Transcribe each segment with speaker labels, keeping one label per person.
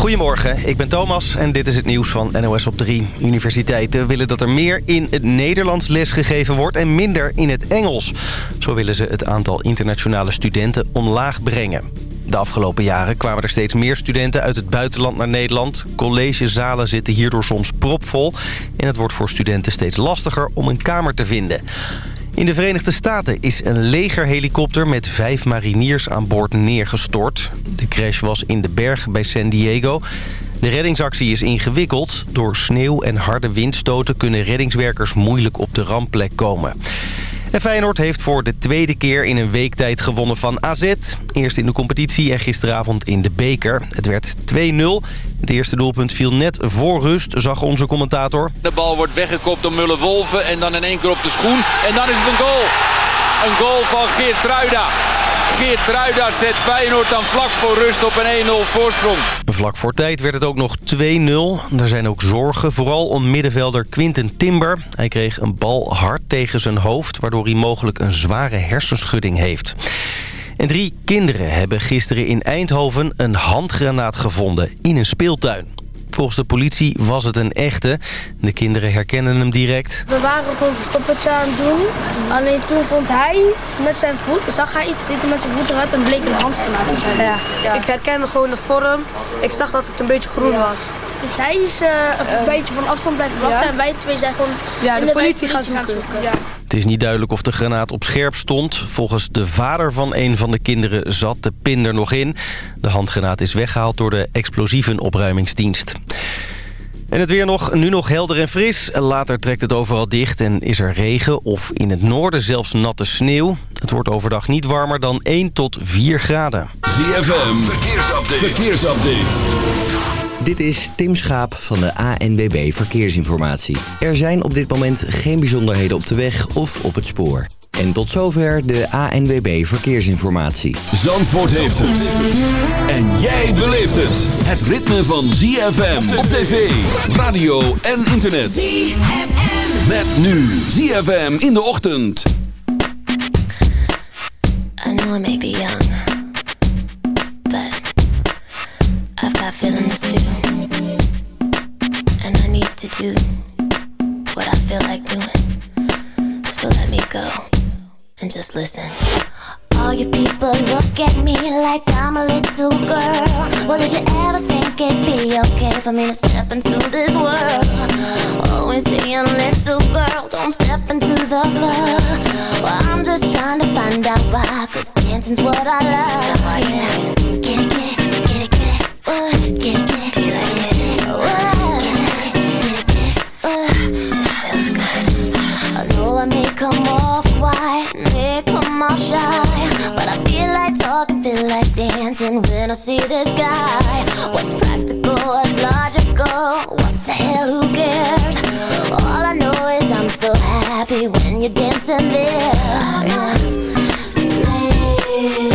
Speaker 1: Goedemorgen, ik ben Thomas en dit is het nieuws van NOS op 3. Universiteiten willen dat er meer in het Nederlands lesgegeven wordt en minder in het Engels. Zo willen ze het aantal internationale studenten omlaag brengen. De afgelopen jaren kwamen er steeds meer studenten uit het buitenland naar Nederland. Collegezalen zitten hierdoor soms propvol. En het wordt voor studenten steeds lastiger om een kamer te vinden. In de Verenigde Staten is een legerhelikopter met vijf mariniers aan boord neergestort. De crash was in de berg bij San Diego. De reddingsactie is ingewikkeld. Door sneeuw en harde windstoten kunnen reddingswerkers moeilijk op de rampplek komen. En Feyenoord heeft voor de tweede keer in een week tijd gewonnen van AZ. Eerst in de competitie en gisteravond in de beker. Het werd 2-0. Het eerste doelpunt viel net voor rust, zag onze commentator.
Speaker 2: De bal wordt weggekopt door Mulle-Wolven en dan in één keer op de schoen. En dan is het een goal. Een goal van Geert Truida. Geert Truida zet Feyenoord dan vlak voor rust op een 1-0 voorsprong.
Speaker 1: Vlak voor tijd werd het ook nog 2-0. Er zijn ook zorgen, vooral om middenvelder Quinten Timber. Hij kreeg een bal hard tegen zijn hoofd... waardoor hij mogelijk een zware hersenschudding heeft. En drie kinderen hebben gisteren in Eindhoven een handgranaat gevonden in een speeltuin. Volgens de politie was het een echte. De kinderen herkennen hem direct.
Speaker 3: We waren gewoon een verstoppertje aan het doen. Alleen toen vond hij met zijn voet, zag hij iets dit met zijn voet eruit en bleek een handgranaat te zijn.
Speaker 4: Ja. Ik herkende gewoon de vorm. Ik zag dat het een beetje groen was.
Speaker 3: Dus hij is uh, een beetje van afstand blijven wachten en wij twee zijn gewoon
Speaker 4: Ja,
Speaker 3: in
Speaker 4: de politie gaat
Speaker 3: gaan
Speaker 4: zoeken.
Speaker 3: Ja.
Speaker 1: Het is niet duidelijk of de granaat op scherp stond. Volgens de vader van een van de kinderen zat de pin er nog in. De handgranaat is weggehaald door de explosievenopruimingsdienst. En het weer nog, nu nog helder en fris. Later trekt het overal dicht en is er regen of in het noorden zelfs natte sneeuw. Het wordt overdag niet warmer dan 1 tot 4 graden.
Speaker 5: ZFM, verkeersupdate. verkeersupdate.
Speaker 6: Dit is Tim Schaap van de ANWB Verkeersinformatie. Er zijn op dit moment geen bijzonderheden op de weg of op het spoor. En tot zover de ANWB Verkeersinformatie.
Speaker 5: Zandvoort heeft het. En jij beleeft het. Het ritme van ZFM op tv, radio en internet. ZFM. Met nu ZFM in de ochtend.
Speaker 7: I know I may be young, do what I feel like doing. So let me go and just listen. All you people look at me like I'm a little girl. Well, did you ever think it'd be okay for me to step into this world? Always saying, little girl, don't step into the club. Well, I'm just trying to find out why, cause dancing's what I love. Get it, get it, get it, get it. Get it, get it, get it, shy, but I feel like talking, feel like dancing when I see this guy. What's practical, what's logical? What the hell, who cares? All I know is I'm so happy when you're dancing there. I'm a slave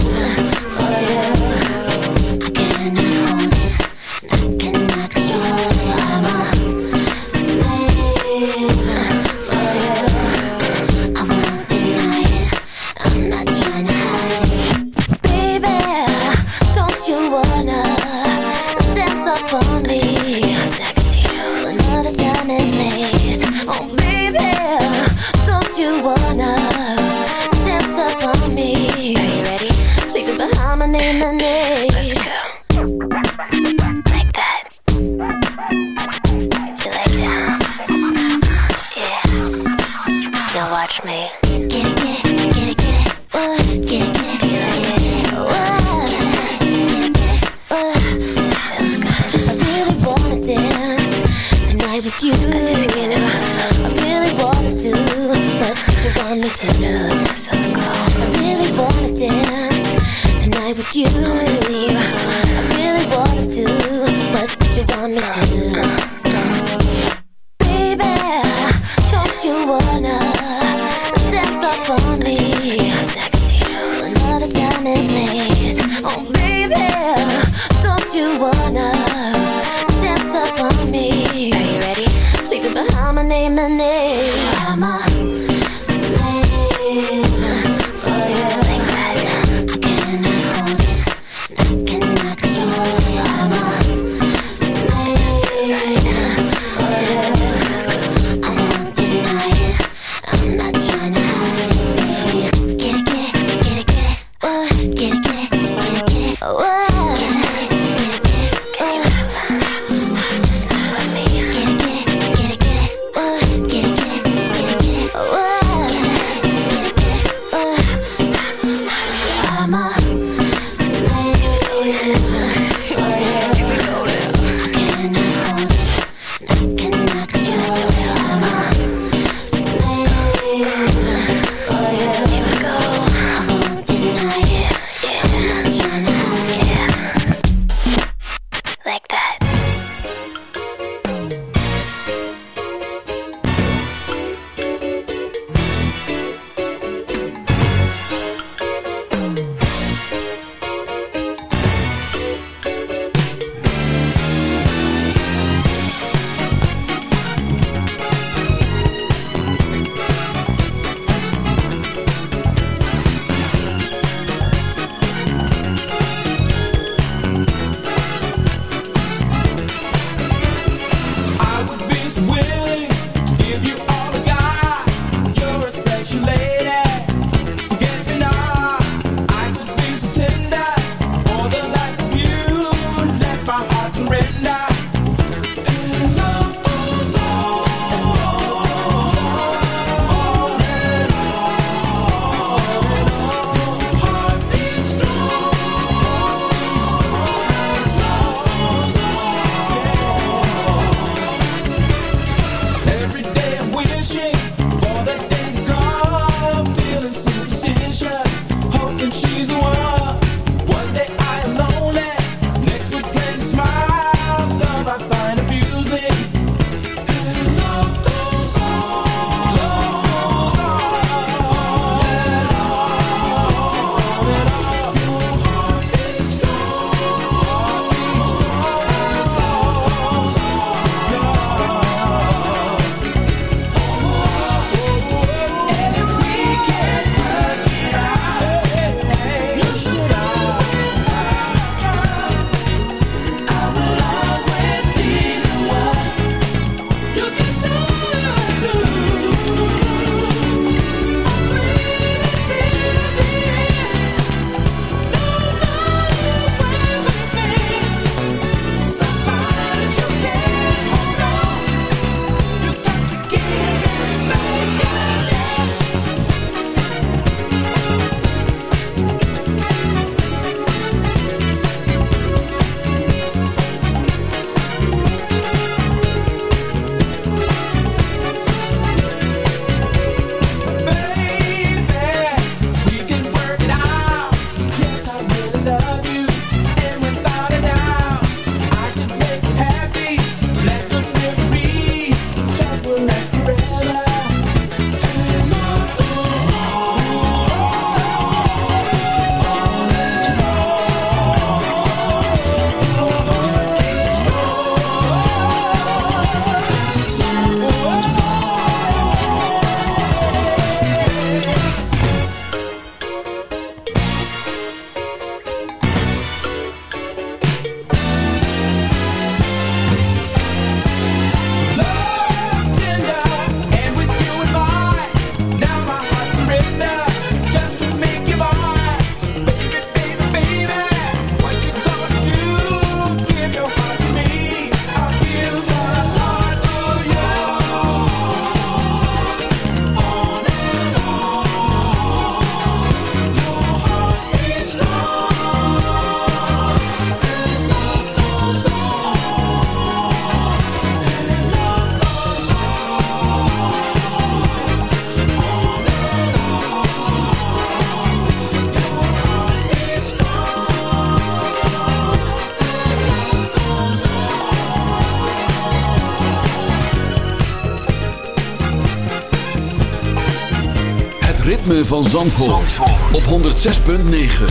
Speaker 5: ritme van Zandvoort, op 106.9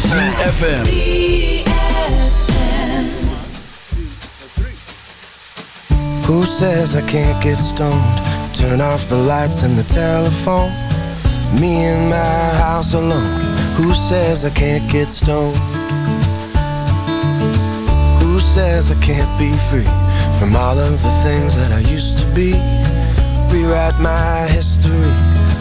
Speaker 5: CFFM
Speaker 8: Who says I can't get stoned? Turn off the lights and the telephone. Me in my house alone. Who says I can't get stoned? Who says I can't be free From all of the things that I used to be? Rewrite my history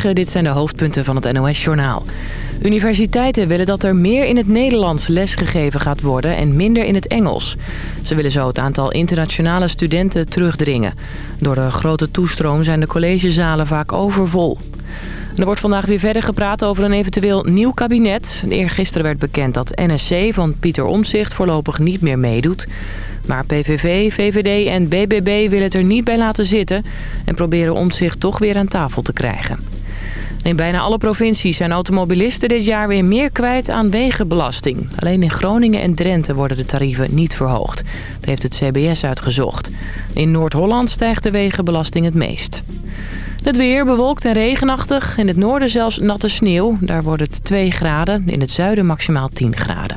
Speaker 9: Dit zijn de hoofdpunten van het NOS-journaal. Universiteiten willen dat er meer in het Nederlands lesgegeven gaat worden en minder in het Engels. Ze willen zo het aantal internationale studenten terugdringen. Door de grote toestroom zijn de collegezalen vaak overvol. Er wordt vandaag weer verder gepraat over een eventueel nieuw kabinet. Eergisteren werd bekend dat NSC van Pieter Omtzigt voorlopig niet meer meedoet. Maar PVV, VVD en BBB willen het er niet bij laten zitten... en proberen Omtzigt toch weer aan tafel te krijgen. In bijna alle provincies zijn automobilisten dit jaar weer meer kwijt aan wegenbelasting. Alleen in Groningen en Drenthe worden de tarieven niet verhoogd. Dat heeft het CBS uitgezocht. In Noord-Holland stijgt de wegenbelasting het meest. Het weer bewolkt en regenachtig. In het noorden zelfs natte sneeuw. Daar wordt het 2 graden. In het zuiden maximaal 10 graden.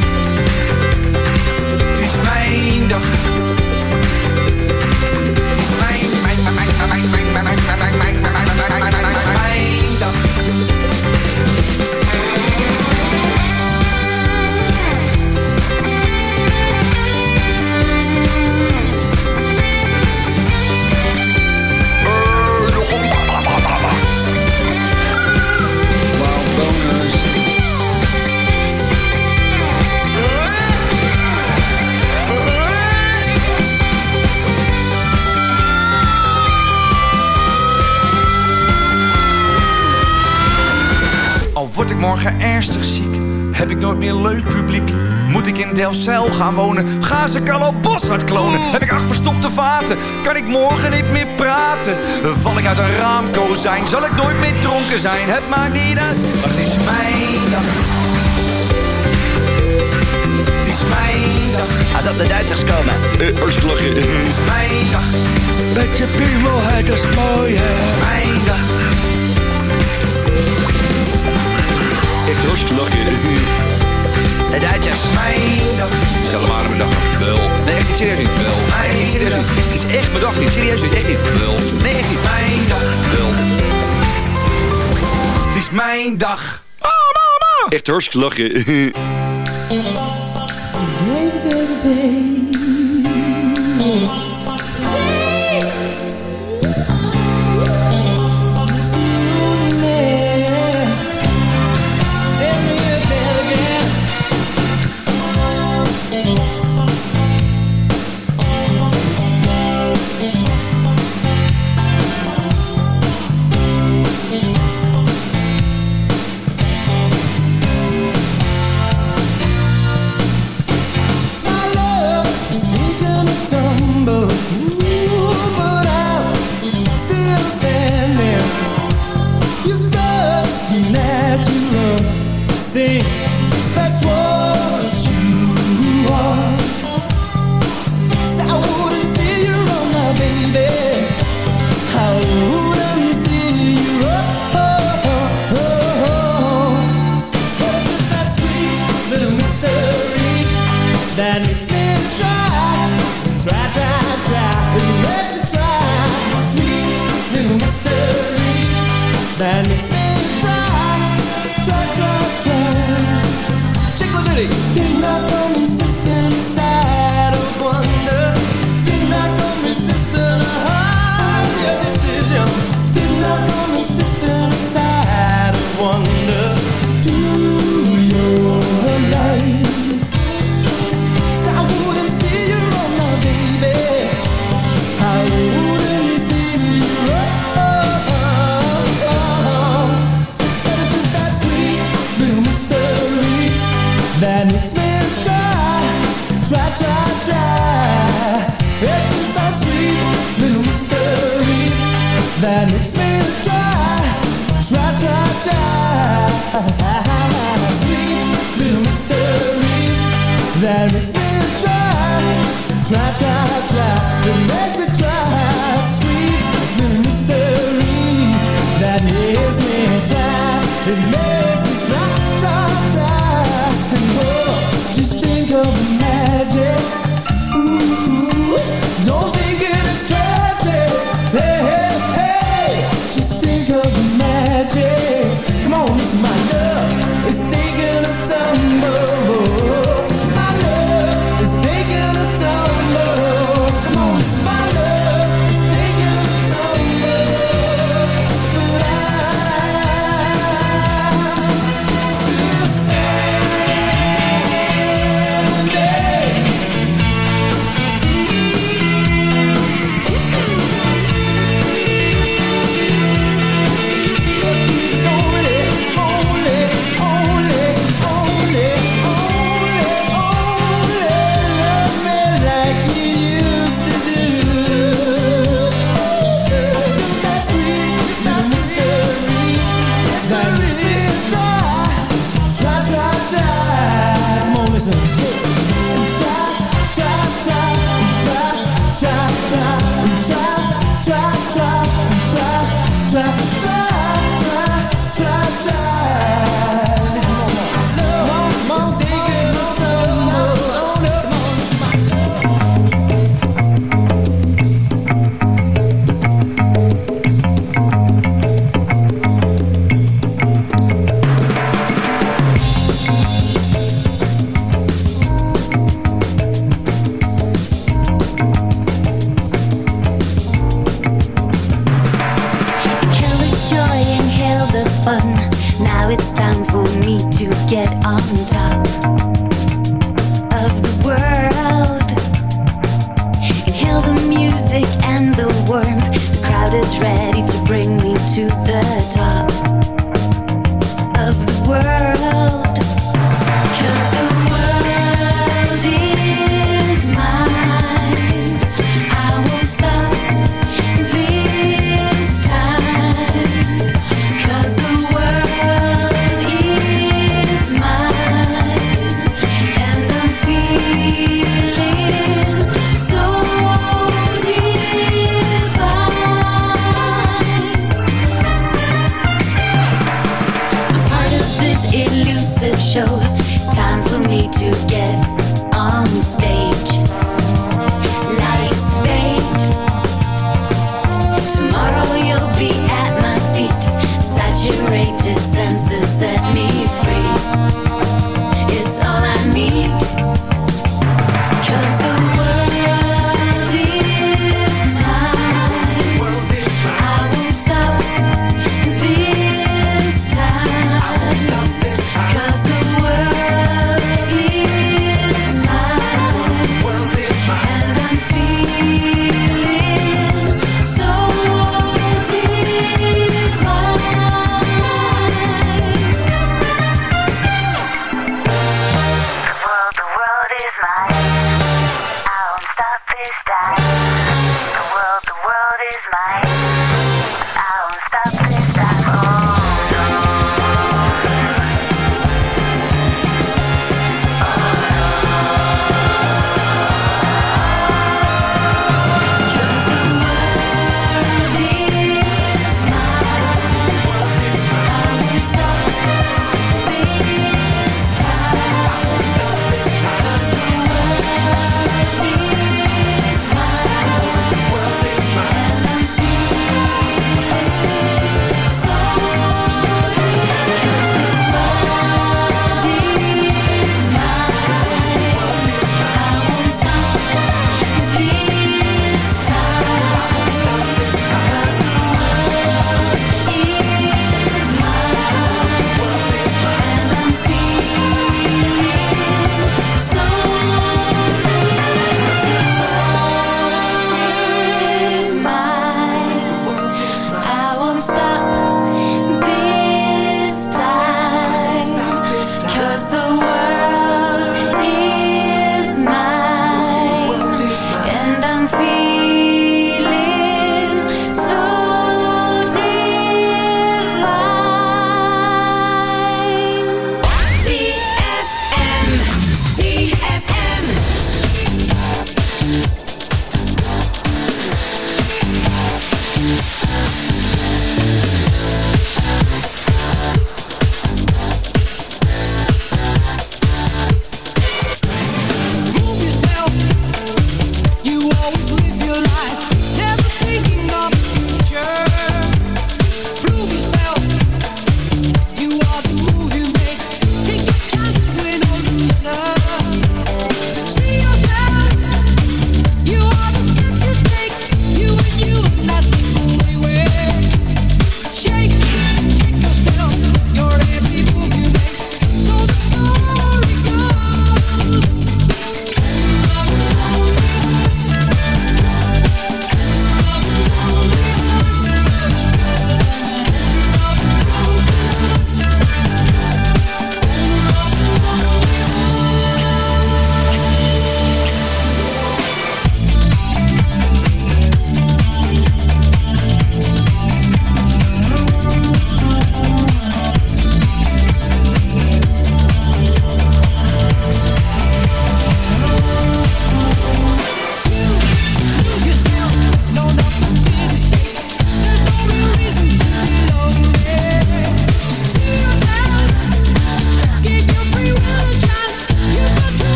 Speaker 10: Word ik morgen ernstig ziek, heb ik nooit meer leuk publiek. Moet ik in Delfzijl gaan wonen, ga ze Carlo Boshart klonen. Heb ik acht verstopte vaten, kan ik morgen niet meer praten. Val ik uit een raamkozijn, zal ik nooit meer dronken zijn. Het maakt niet uit, maar het is mijn dag. Het is mijn dag.
Speaker 11: Als op de Duitsers komen.
Speaker 10: Uh, Oostlachen. Het is mijn dag. Met je piemelheid is mooi, hè. Het is mijn dag. Echt hartstikke lachen.
Speaker 11: De Duitsers.
Speaker 10: Mijn dag. Stel maar mijn dag. Wel. Nee, echt niet serieus niet. Wel. Nee, niet serieus niet. Het is echt mijn dag niet. Serieus niet. Echt niet. Wel. Nee, echt niet. Mijn dag. Wel. Het is mijn dag. Oh, mama. Echt hartstikke lachen.
Speaker 8: That